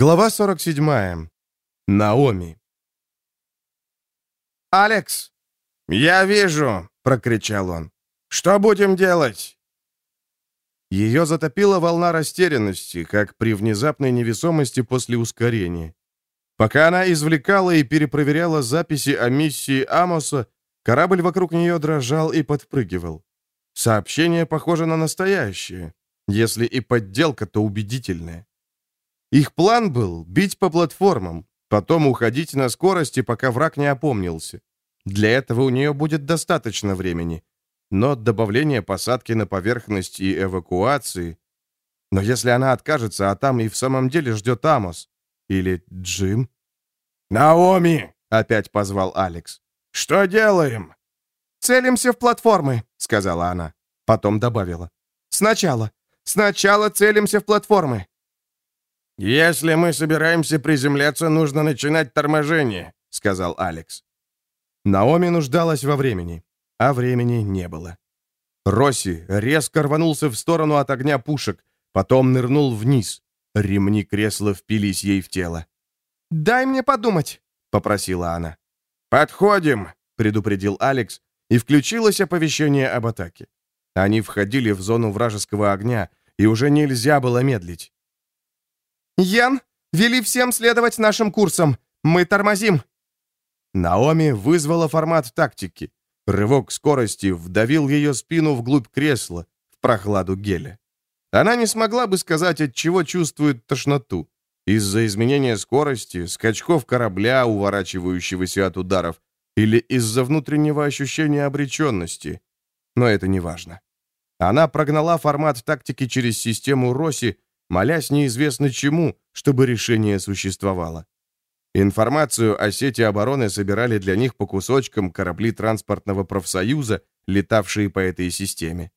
Глава 47. Наоми. «Алекс!» «Я вижу!» — прокричал он. «Что будем делать?» Ее затопила волна растерянности, как при внезапной невесомости после ускорения. Пока она извлекала и перепроверяла записи о миссии Амоса, корабль вокруг нее дрожал и подпрыгивал. Сообщение похоже на настоящее. Если и подделка, то убедительная. Их план был бить по платформам, потом уходить на скорости, пока враг не опомнился. Для этого у нее будет достаточно времени. Но добавление посадки на поверхность и эвакуации... Но если она откажется, а там и в самом деле ждет Амос или Джим... «Наоми!» — опять позвал Алекс. «Что делаем?» «Целимся в платформы», — сказала она. Потом добавила. «Сначала. Сначала целимся в платформы. «Если мы собираемся приземляться, нужно начинать торможение», — сказал Алекс. Наоми нуждалась во времени, а времени не было. Росси резко рванулся в сторону от огня пушек, потом нырнул вниз. Ремни кресла впились ей в тело. «Дай мне подумать», — попросила она. «Подходим», — предупредил Алекс, и включилось оповещение об атаке. Они входили в зону вражеского огня, и уже нельзя было медлить. «Ян, вели всем следовать нашим курсам. Мы тормозим». Наоми вызвала формат тактики. Рывок скорости вдавил ее спину вглубь кресла, в прохладу геля. Она не смогла бы сказать, от чего чувствует тошноту. Из-за изменения скорости, скачков корабля, уворачивающегося от ударов, или из-за внутреннего ощущения обреченности. Но это не важно. Она прогнала формат тактики через систему Росси, молясь неизвестно чему, чтобы решение существовало. Информацию о сети обороны собирали для них по кусочкам корабли транспортного профсоюза, летавшие по этой системе.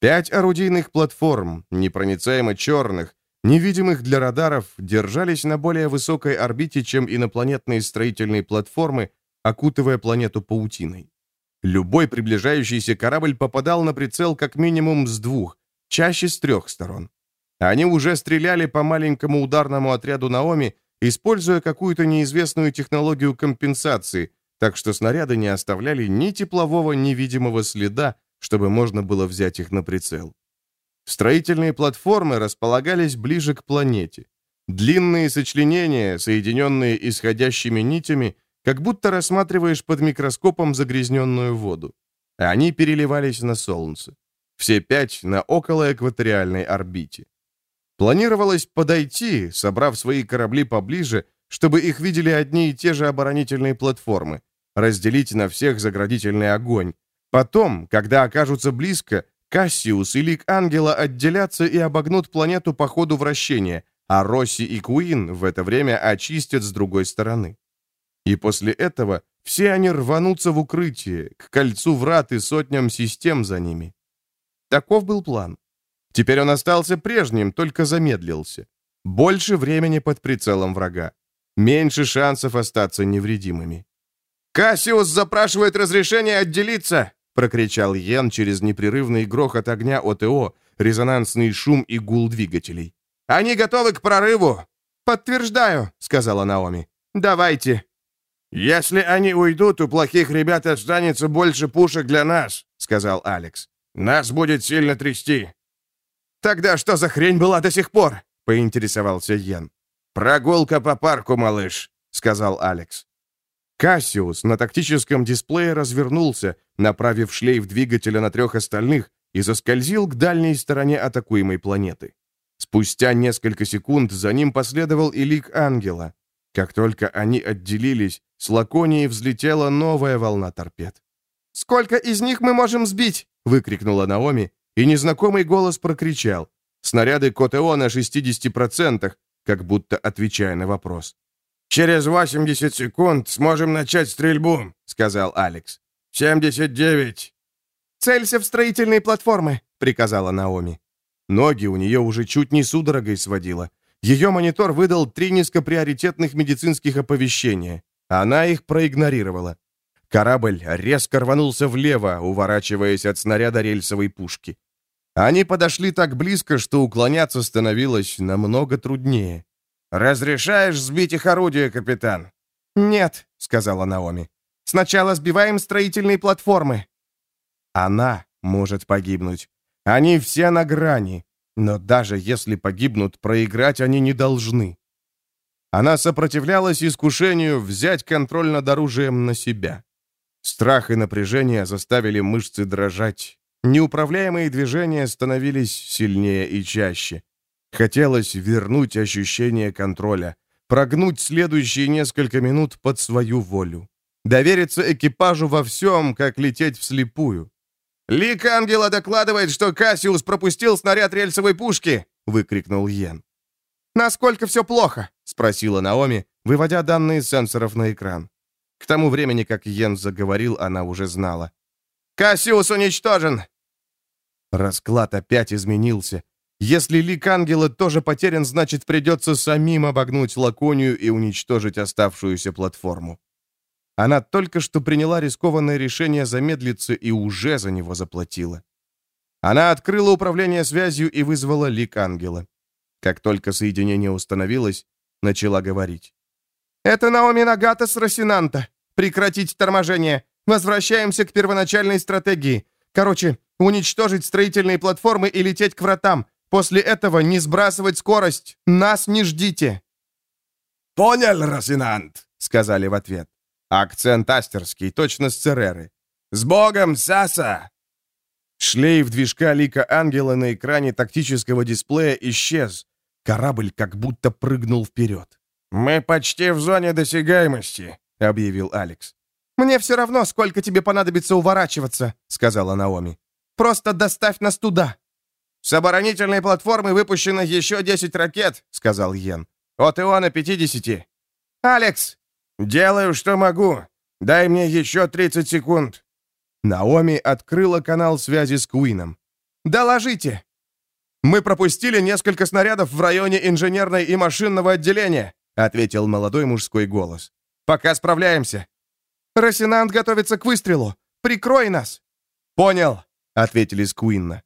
Пять орудийных платформ, непроницаемо черных, невидимых для радаров, держались на более высокой орбите, чем инопланетные строительные платформы, окутывая планету паутиной. Любой приближающийся корабль попадал на прицел как минимум с двух, чаще с трех сторон. Они уже стреляли по маленькому ударному отряду Наоми, используя какую-то неизвестную технологию компенсации, так что снаряды не оставляли ни теплового, ни видимого следа, чтобы можно было взять их на прицел. Строительные платформы располагались ближе к планете. Длинные сочленения, соединенные исходящими нитями, как будто рассматриваешь под микроскопом загрязненную воду. Они переливались на Солнце. Все пять на околоэкваториальной орбите. Планировалось подойти, собрав свои корабли поближе, чтобы их видели одни и те же оборонительные платформы, разделить на всех заградительный огонь. Потом, когда окажутся близко, Кассиус и Лик Ангела отделятся и обогнут планету по ходу вращения, а Росси и Куин в это время очистят с другой стороны. И после этого все они рванутся в укрытие, к кольцу врат и сотням систем за ними. Таков был план. Теперь он остался прежним, только замедлился. Больше времени под прицелом врага. Меньше шансов остаться невредимыми. «Кассиус запрашивает разрешение отделиться!» прокричал Йен через непрерывный грохот огня ОТО, резонансный шум и гул двигателей. «Они готовы к прорыву!» «Подтверждаю», — сказала Наоми. «Давайте». «Если они уйдут, у плохих ребят останется больше пушек для нас», — сказал Алекс. «Нас будет сильно трясти». «Тогда что за хрень была до сих пор?» — поинтересовался Йен. «Прогулка по парку, малыш», — сказал Алекс. Кассиус на тактическом дисплее развернулся, направив шлейф двигателя на трех остальных и заскользил к дальней стороне атакуемой планеты. Спустя несколько секунд за ним последовал и лик ангела. Как только они отделились, с Лаконии взлетела новая волна торпед. «Сколько из них мы можем сбить?» — выкрикнула Наоми, и незнакомый голос прокричал. Снаряды КТО на 60%, как будто отвечая на вопрос. «Через 80 секунд сможем начать стрельбу», — сказал Алекс. «79». «Целься в строительные платформы», — приказала Наоми. Ноги у нее уже чуть не судорогой сводила. Ее монитор выдал три низкоприоритетных медицинских оповещения. Она их проигнорировала. Корабль резко рванулся влево, уворачиваясь от снаряда рельсовой пушки. Они подошли так близко, что уклоняться становилось намного труднее. «Разрешаешь сбить их орудие, капитан?» «Нет», — сказала Наоми. «Сначала сбиваем строительные платформы». Она может погибнуть. Они все на грани. Но даже если погибнут, проиграть они не должны. Она сопротивлялась искушению взять контроль над оружием на себя. Страх и напряжение заставили мышцы дрожать. Неуправляемые движения становились сильнее и чаще. Хотелось вернуть ощущение контроля, прогнуть следующие несколько минут под свою волю. Довериться экипажу во всем, как лететь вслепую. «Лик Ангела докладывает, что Кассиус пропустил снаряд рельсовой пушки!» — выкрикнул Йен. «Насколько все плохо?» — спросила Наоми, выводя данные сенсоров на экран. К тому времени, как Йен заговорил, она уже знала. «Кассиус уничтожен!» Расклад опять изменился. Если лик ангела тоже потерян, значит, придется самим обогнуть Лаконию и уничтожить оставшуюся платформу. Она только что приняла рискованное решение замедлиться и уже за него заплатила. Она открыла управление связью и вызвала лик ангела. Как только соединение установилось, начала говорить. «Это Наоми Нагата с Росинанта. Прекратить торможение. Возвращаемся к первоначальной стратегии. Короче, уничтожить строительные платформы и лететь к вратам. После этого не сбрасывать скорость. Нас не ждите». «Понял, Росинант», — сказали в ответ. Акцент астерский, точно с Цереры. «С Богом, Саса!» Шлейф движка лика ангела на экране тактического дисплея исчез. Корабль как будто прыгнул вперед. «Мы почти в зоне досягаемости», — объявил Алекс. «Мне все равно, сколько тебе понадобится уворачиваться», — сказала Наоми. «Просто доставь нас туда». «С оборонительной платформы выпущено еще 10 ракет», — сказал Йен. «От Иона 50». «Алекс, «Делаю, что могу. Дай мне еще 30 секунд». Наоми открыла канал связи с Куином. «Доложите!» «Мы пропустили несколько снарядов в районе инженерной и машинного отделения», ответил молодой мужской голос. «Пока справляемся». «Росинант готовится к выстрелу. Прикрой нас!» «Понял», — ответили с Куинна.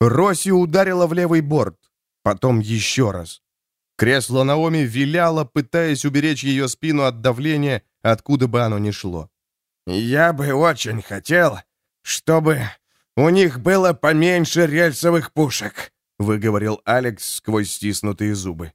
Ударила в левый борт, потом еще раз. Кресло Наоми виляло, пытаясь уберечь ее спину от давления, откуда бы оно ни шло. «Я бы очень хотел, чтобы у них было поменьше рельсовых пушек», выговорил Алекс сквозь стиснутые зубы.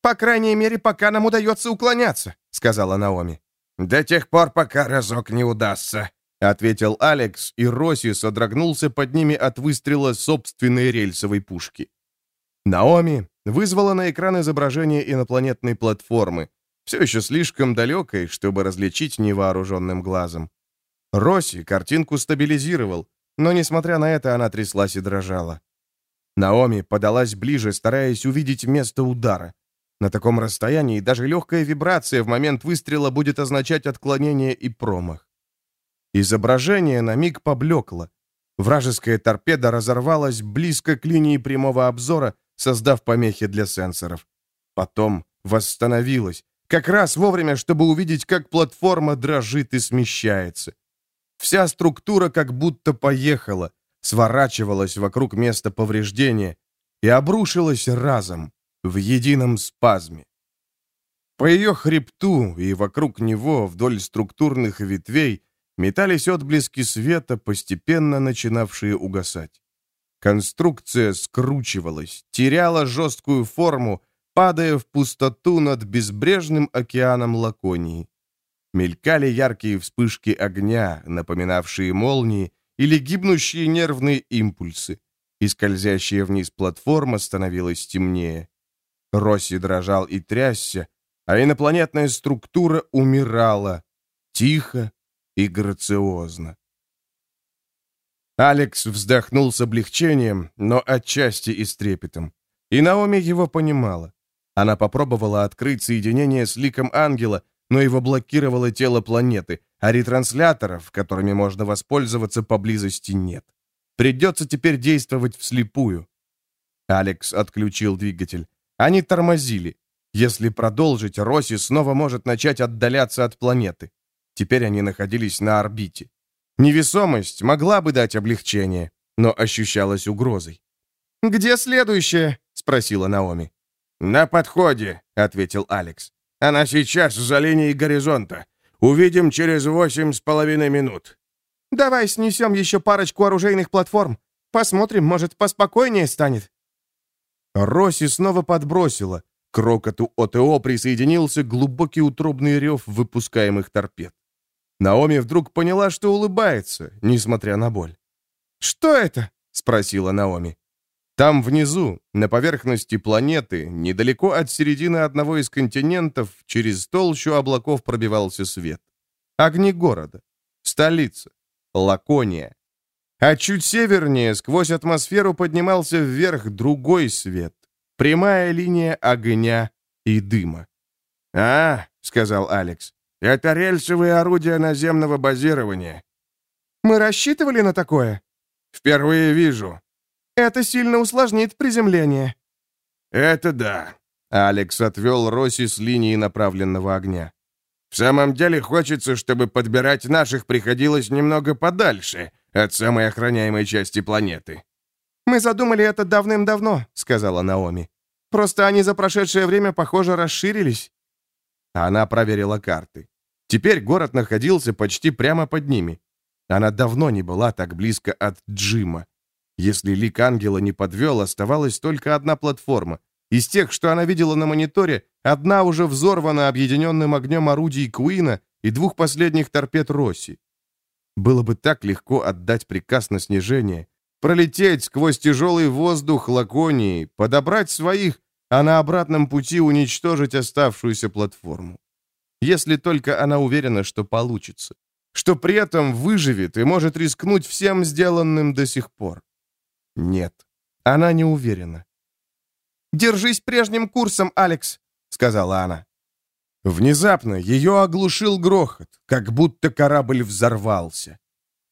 «По крайней мере, пока нам удается уклоняться», сказала Наоми. «До тех пор, пока разок не удастся», ответил Алекс, и Росси содрогнулся под ними от выстрела собственной рельсовой пушки. Наоми вызвала на экран изображение инопланетной платформы, все еще слишком далекой, чтобы различить невооруженным глазом. Росси картинку стабилизировал, но, несмотря на это, она тряслась и дрожала. Наоми подалась ближе, стараясь увидеть место удара. На таком расстоянии даже легкая вибрация в момент выстрела будет означать отклонение и промах. Изображение на миг поблекло. Вражеская торпеда разорвалась близко к линии прямого обзора, создав помехи для сенсоров. Потом восстановилась, как раз вовремя, чтобы увидеть, как платформа дрожит и смещается. Вся структура как будто поехала, сворачивалась вокруг места повреждения и обрушилась разом, в едином спазме. По ее хребту и вокруг него, вдоль структурных ветвей, метались отблески света, постепенно начинавшие угасать. Конструкция скручивалась, теряла жесткую форму, падая в пустоту над безбрежным океаном Лаконии. Мелькали яркие вспышки огня, напоминавшие молнии, или гибнущие нервные импульсы, и скользящая вниз платформа становилась темнее. Росси дрожал и трясся, а инопланетная структура умирала, тихо и грациозно. Алекс вздохнул с облегчением, но отчасти и с трепетом. И Наоми его понимала. Она попробовала открыть соединение с ликом ангела, но его блокировало тело планеты, а ретрансляторов, которыми можно воспользоваться, поблизости нет. Придется теперь действовать вслепую. Алекс отключил двигатель. Они тормозили. Если продолжить, Росси снова может начать отдаляться от планеты. Теперь они находились на орбите. Невесомость могла бы дать облегчение, но ощущалась угрозой. «Где следующее?» — спросила Наоми. «На подходе», — ответил Алекс. «Она сейчас за линией горизонта. Увидим через восемь с половиной минут». «Давай снесем еще парочку оружейных платформ. Посмотрим, может, поспокойнее станет». Росси снова подбросила. К рокоту ОТО присоединился глубокий утробный рев выпускаемых торпед. Наоми вдруг поняла, что улыбается, несмотря на боль. «Что это?» — спросила Наоми. Там внизу, на поверхности планеты, недалеко от середины одного из континентов, через толщу облаков пробивался свет. Огни города. Столица. Лакония. А чуть севернее, сквозь атмосферу поднимался вверх другой свет. Прямая линия огня и дыма. «А, — сказал Алекс, — это рельсовые орудия наземного базирования». «Мы рассчитывали на такое?» «Впервые вижу. Это сильно усложнит приземление». «Это да». Алекс отвел Росси с линии направленного огня. «В самом деле хочется, чтобы подбирать наших приходилось немного подальше от самой охраняемой части планеты». «Мы задумали это давным-давно», — сказала Наоми. «Просто они за прошедшее время, похоже, расширились». Она проверила карты. Теперь город находился почти прямо под ними. Она давно не была так близко от Джима. Если лик ангела не подвел, оставалась только одна платформа. Из тех, что она видела на мониторе, одна уже взорвана объединенным огнем орудий Куина и двух последних торпед Росси. Было бы так легко отдать приказ на снижение, пролететь сквозь тяжелый воздух Лаконии, подобрать своих, а на обратном пути уничтожить оставшуюся платформу. Если только она уверена, что получится, что при этом выживет и может рискнуть всем сделанным до сих пор. Нет, она не уверена. «Держись прежним курсом, Алекс», — сказала она. Внезапно ее оглушил грохот, как будто корабль взорвался.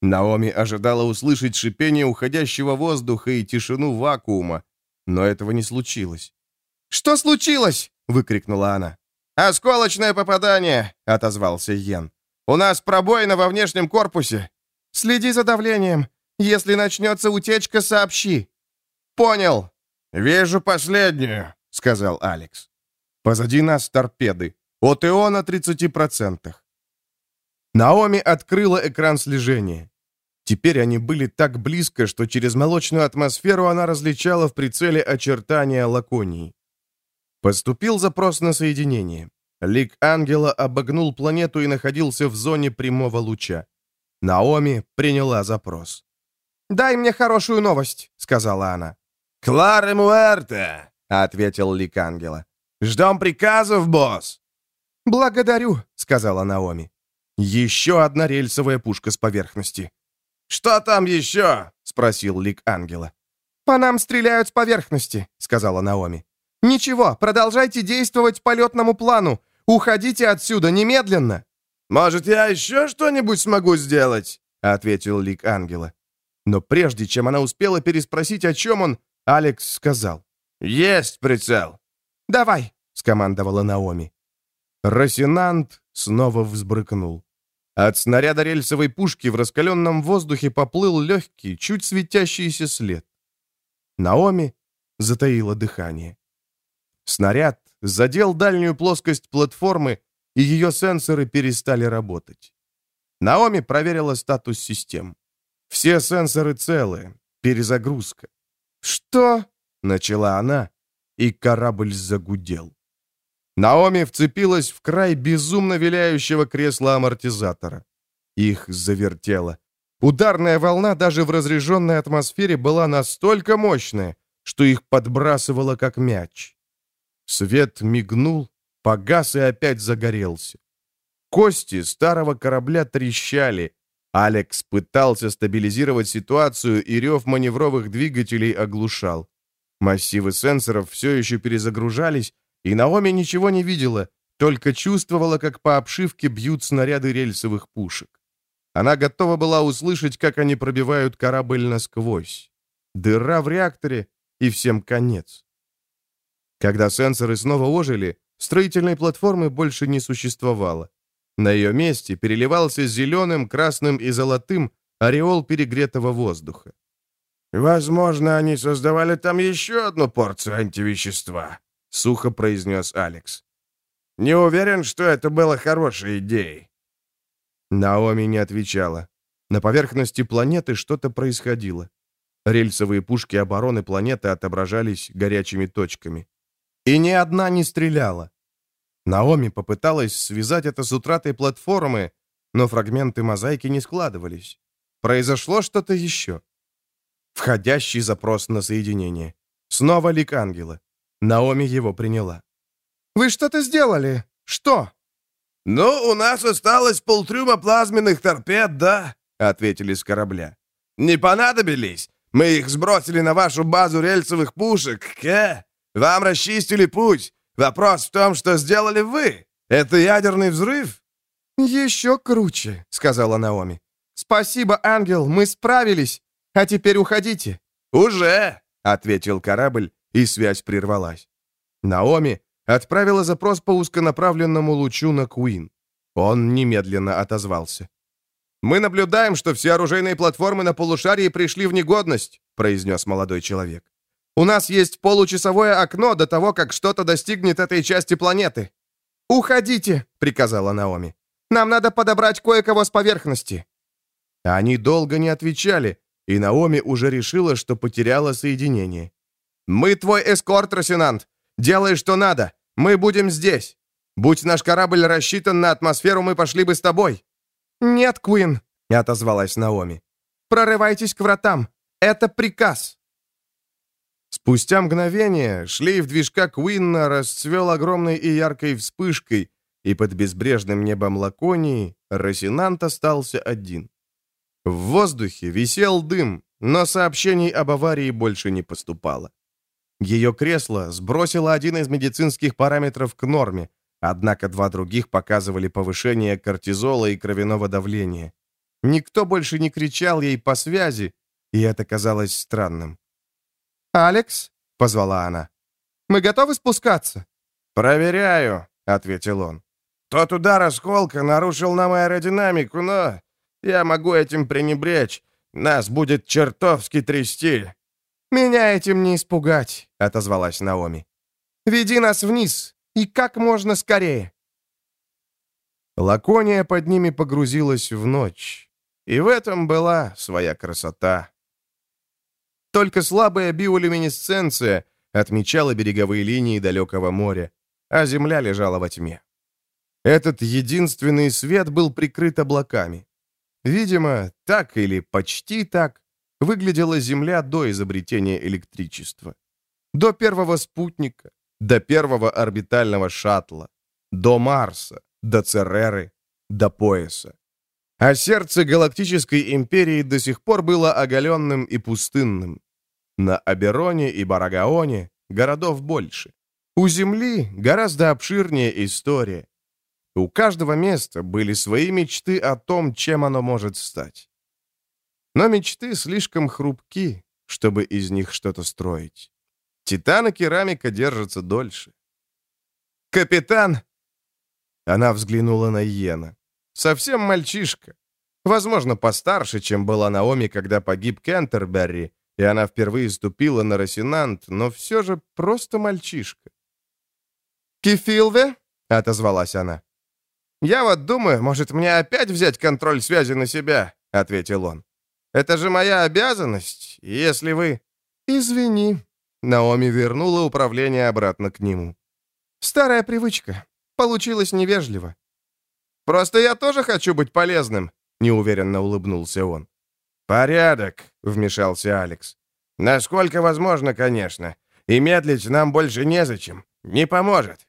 Наоми ожидала услышать шипение уходящего воздуха и тишину вакуума, но этого не случилось. «Что случилось?» — выкрикнула она. «Осколочное попадание!» — отозвался Йен. «У нас пробоина во внешнем корпусе!» «Следи за давлением. Если начнется утечка, сообщи». «Понял. Вижу последнюю», — сказал Алекс. Позади нас торпеды. ОТО на 30%. Наоми открыла экран слежения. Теперь они были так близко, что через молочную атмосферу она различала в прицеле очертания Лаконии. Поступил запрос на соединение. Лик Ангела обогнул планету и находился в зоне прямого луча. Наоми приняла запрос. «Дай мне хорошую новость», — сказала она. «Клара Муэрте», — ответил Лик Ангела. «Ждем приказов, босс». «Благодарю», — сказала Наоми. Еще одна рельсовая пушка с поверхности. «Что там еще?» — спросил Лик Ангела. «По нам стреляют с поверхности», — сказала Наоми. «Ничего, продолжайте действовать по полетному плану. Уходите отсюда немедленно». «Может, я еще что-нибудь смогу сделать?» — ответил Лик Ангела. Но прежде чем она успела переспросить, о чем он, Алекс сказал. «Есть прицел!» «Давай!» — скомандовала Наоми. Росинант снова взбрыкнул. От снаряда рельсовой пушки в раскаленном воздухе поплыл легкий, чуть светящийся след. Наоми затаила дыхание. Снаряд задел дальнюю плоскость платформы, и ее сенсоры перестали работать. Наоми проверила статус систем. Все сенсоры целы. Перезагрузка. «Что?» — начала она, и корабль загудел. Наоми вцепилась в край безумно виляющего кресла амортизатора. Их завертело. Ударная волна даже в разреженной атмосфере была настолько мощная, что их подбрасывало как мяч. Свет мигнул, погас и опять загорелся. Кости старого корабля трещали, Алекс пытался стабилизировать ситуацию, и рев маневровых двигателей оглушал. Массивы сенсоров все еще перезагружались, и Наоми ничего не видела, только чувствовала, как по обшивке бьют снаряды рельсовых пушек. Она готова была услышать, как они пробивают корабль насквозь. Дыра в реакторе, и всем конец. Когда сенсоры снова ожили, строительной платформы больше не существовало. На ее месте переливался зеленым, красным и золотым ореол перегретого воздуха. «Возможно, они создавали там еще одну порцию антивещества», сухо произнес Алекс. «Не уверен, что это было хорошей идеей». Наоми не отвечала. На поверхности планеты что-то происходило. Рельсовые пушки обороны планеты отображались горячими точками. И ни одна не стреляла. Наоми попыталась связать это с утратой платформы, но фрагменты мозаики не складывались. Произошло что-то еще. Входящий запрос на соединение. Снова лик ангела. Наоми его приняла. «Вы что-то сделали? Что?» «Ну, у нас осталось полтрюма плазменных торпед, да?» — ответили с корабля. «Не понадобились. Мы их сбросили на вашу базу рельсовых пушек, К. Вам расчистили путь. Вопрос в том, что сделали вы. Это ядерный взрыв?» «Еще круче», — сказала Наоми. «Спасибо, ангел, мы справились. А теперь уходите». «Уже», — ответил корабль, и связь прервалась. Наоми отправила запрос по узконаправленному лучу на Куин. Он немедленно отозвался. «Мы наблюдаем, что все оружейные платформы на полушарии пришли в негодность», произнес молодой человек. «У нас есть получасовое окно до того, как что-то достигнет этой части планеты». «Уходите», — приказала Наоми. «Нам надо подобрать кое-кого с поверхности». Они долго не отвечали, и Наоми уже решила, что потеряла соединение. «Мы твой эскорт, Росинант. Делай, что надо. Мы будем здесь. Будь наш корабль рассчитан на атмосферу, мы пошли бы с тобой». «Нет, Куин», — отозвалась Наоми. «Прорывайтесь к вратам. Это приказ». Спустя мгновение шлейф движка Куинна расцвел огромной и яркой вспышкой, и под безбрежным небом Лаконии Росинант остался один. В воздухе висел дым, но сообщений об аварии больше не поступало. Ее кресло сбросило один из медицинских параметров к норме, однако два других показывали повышение кортизола и кровяного давления. Никто больше не кричал ей по связи, и это казалось странным. «Алекс?» — позвала она. «Мы готовы спускаться?» «Проверяю», — ответил он. «Тот удар осколка нарушил нам аэродинамику, но я могу этим пренебречь. Нас будет чертовски трясти». «Меня этим не испугать», — отозвалась Наоми. «Веди нас вниз, и как можно скорее». Лакония под ними погрузилась в ночь, и в этом была своя красота. Только слабая биолюминесценция отмечала береговые линии далекого моря, а земля лежала во тьме. Этот единственный свет был прикрыт облаками. Видимо, так или почти так выглядела Земля до изобретения электричества. До первого спутника, до первого орбитального шаттла, до Марса, до Цереры, до пояса. А сердце галактической империи до сих пор было оголенным и пустынным. На Абероне и Барагаоне городов больше. У Земли гораздо обширнее история. У каждого места были свои мечты о том, чем оно может стать. Но мечты слишком хрупки, чтобы из них что-то строить. Титан и керамика держатся дольше. «Капитан!» Она взглянула на Йена. Совсем мальчишка. Возможно, постарше, чем была Наоми, когда погиб Кентерберри, и она впервые ступила на Росинант, но все же просто мальчишка. «Кефилве?» — отозвалась она. «Я вот думаю, может, мне опять взять контроль связи на себя?» — ответил он. «Это же моя обязанность, если вы...» «Извини». Наоми вернула управление обратно к нему. «Старая привычка. Получилось невежливо». «Просто я тоже хочу быть полезным», — неуверенно улыбнулся он. «Порядок», — вмешался Алекс. «Насколько возможно, конечно. И медлить нам больше незачем. Не поможет».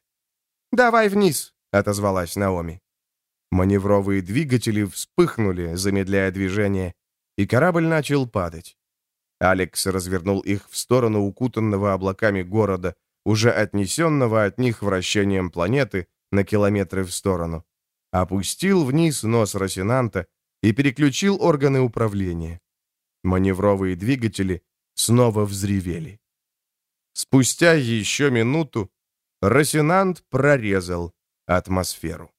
«Давай вниз», — отозвалась Наоми. Маневровые двигатели вспыхнули, замедляя движение, и корабль начал падать. Алекс развернул их в сторону укутанного облаками города, уже отнесенного от них вращением планеты на километры в сторону. Опустил вниз нос Росинанта и переключил органы управления. Маневровые двигатели снова взревели. Спустя еще минуту Росинант прорезал атмосферу.